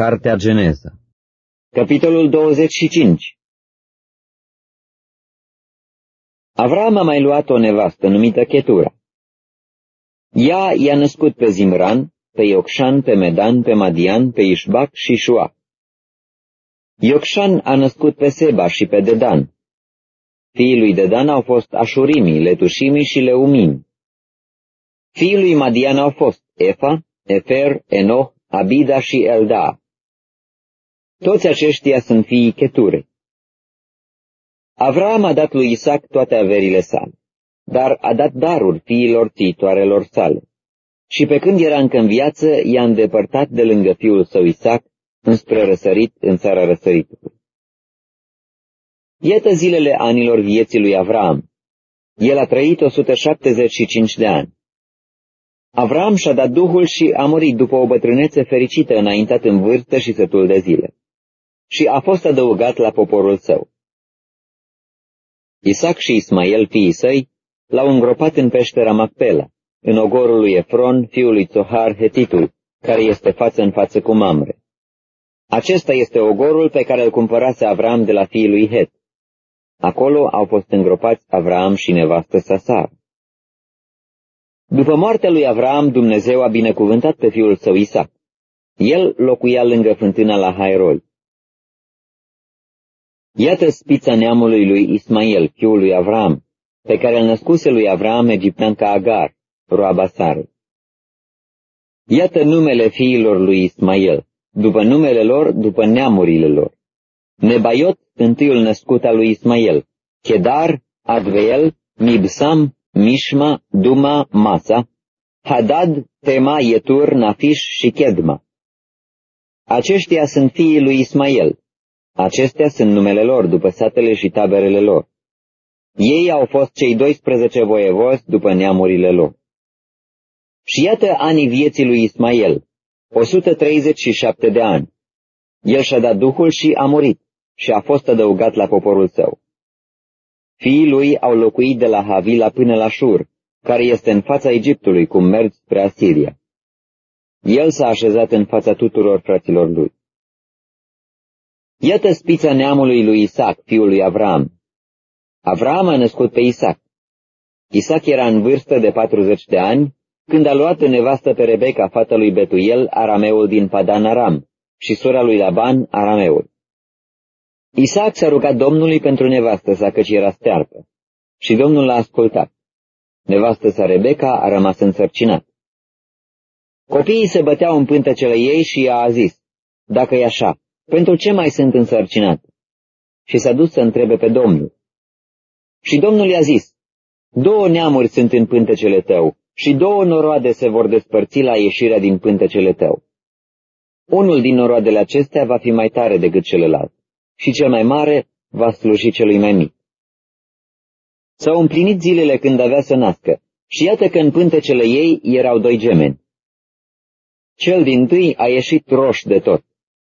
Cartea Geneza Capitolul 25 Avram a mai luat o nevastă numită Chetura. Ea i-a născut pe Zimran, pe Iocșan, pe Medan, pe Madian, pe Ișbac și Șua. Iocșan a născut pe Seba și pe Dedan. Fiii lui Dedan au fost Așurimii, Letușimii și Leumimi. Fiii lui Madian au fost Efa, Efer, Enoch, Abida și Elda. Toți aceștia sunt fiii Cheture. Avram a dat lui Isaac toate averile sale, dar a dat daruri fiilor țitoarelor sale. Și pe când era încă în viață, i-a îndepărtat de lângă fiul său Isaac, înspre răsărit în țara răsăritului. Iată zilele anilor vieții lui Avram. El a trăit 175 de ani. Avram și-a dat Duhul și a murit după o bătrânețe fericită înaintat în vârstă și sătul de zile. Și a fost adăugat la poporul său. Isaac și Ismael, fiii săi, l-au îngropat în peștera Macpela, în ogorul lui Efron, fiul lui Zohar, Hetitul, care este față în față cu Mamre. Acesta este ogorul pe care îl cumpărase Avram de la fiii lui Het. Acolo au fost îngropați Avram și nevastă sa Sara. După moartea lui Avram, Dumnezeu a binecuvântat pe fiul său Isaac. El locuia lângă fântâna la Hairoi. Iată spița neamului lui Ismael, fiul lui Avram, pe care îl născuse lui Avram egipteanca Agar, roaba Sară. Iată numele fiilor lui Ismael, după numele lor, după neamurile lor. Nebaiot, întâiul născut al lui Ismael, Chedar, Adveel, Mibsam, Mishma, Duma, Masa, Hadad, Tema, Yetur, Nafish și Kedma. Aceștia sunt fiii lui Ismael. Acestea sunt numele lor, după satele și taberele lor. Ei au fost cei 12 voievozi după neamurile lor. Și iată anii vieții lui Ismael, 137 de ani. El și-a dat Duhul și a murit și a fost adăugat la poporul său. Fiii lui au locuit de la Havila până la Shur, care este în fața Egiptului, cum mergi spre Asiria. El s-a așezat în fața tuturor fraților lui. Iată spița neamului lui Isaac, fiul lui Avram. Avram a născut pe Isaac. Isaac era în vârstă de 40 de ani, când a luat în nevastă pe Rebecca, fata lui Betuel, arameul din Padan Aram, și sora lui Laban, arameul. Isaac s-a rugat Domnului pentru nevastă sa, căci era stearpă, și Domnul l-a ascultat. Nevastă sa Rebecca a rămas însărcinat. Copiii se băteau în pântecele ei și ea a zis, dacă e așa, pentru ce mai sunt însărcinat? Și s-a dus să întrebe pe Domnul. Și Domnul i-a zis, două neamuri sunt în pântecele tău și două noroade se vor despărți la ieșirea din pântecele tău. Unul din noroadele acestea va fi mai tare decât celălalt și cel mai mare va sluji celui mai mic. S-au împlinit zilele când avea să nască și iată că în pântecele ei erau doi gemeni. Cel din tâi a ieșit roș de tot,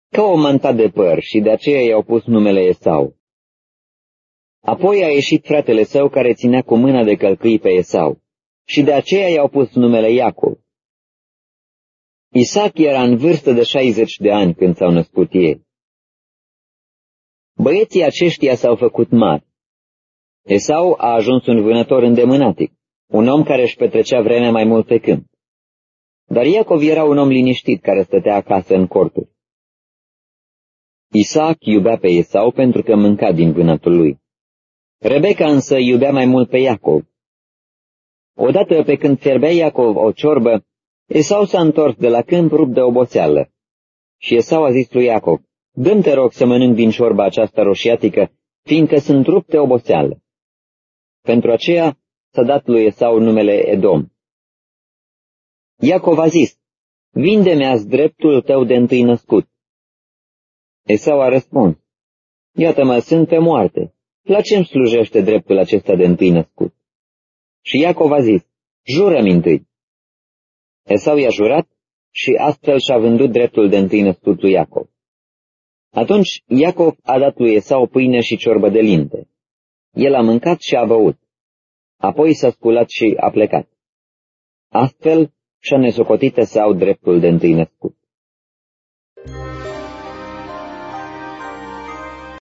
ca o manta de păr și de aceea i-au pus numele Esau. Apoi a ieșit fratele său care ținea cu mâna de călcâi pe Esau și de aceea i-au pus numele Iacov. Isaac era în vârstă de 60 de ani când s-au născut ei. Băieții aceștia s-au făcut mari. Esau a ajuns un vânător îndemânatic, un om care își petrecea vremea mai mult pe câmp. Dar Iacov era un om liniștit care stătea acasă în corturi. Isaac iubea pe Esau pentru că mânca din vânătul lui. Rebecca însă iubea mai mult pe Iacov. Odată pe când fierbea Iacov o ciorbă, Esau s-a întors de la câmp rupt de oboseală. Și Esau a zis lui Iacov, Dăm te rog să mănânc din șorba aceasta roșiatică, fiindcă sunt rupte oboseală. Pentru aceea s-a dat lui Esau numele Edom. Iacov a zis, Vinde-mi azi dreptul tău de întâi născut. Esau a răspuns, Iată-mă, sunt pe moarte. La ce îmi slujește dreptul acesta de întâi născut? Și Iacov a zis, Jură-mi întâi. Esau i-a jurat și astfel și-a vândut dreptul de întâi născut lui Iacov. Atunci Iacov a dat lui Esau pâine și ciorbă de linte. El a mâncat și a băut. Apoi s-a sculat și a plecat. Astfel și-a nesocotit Esau dreptul de întâi născut.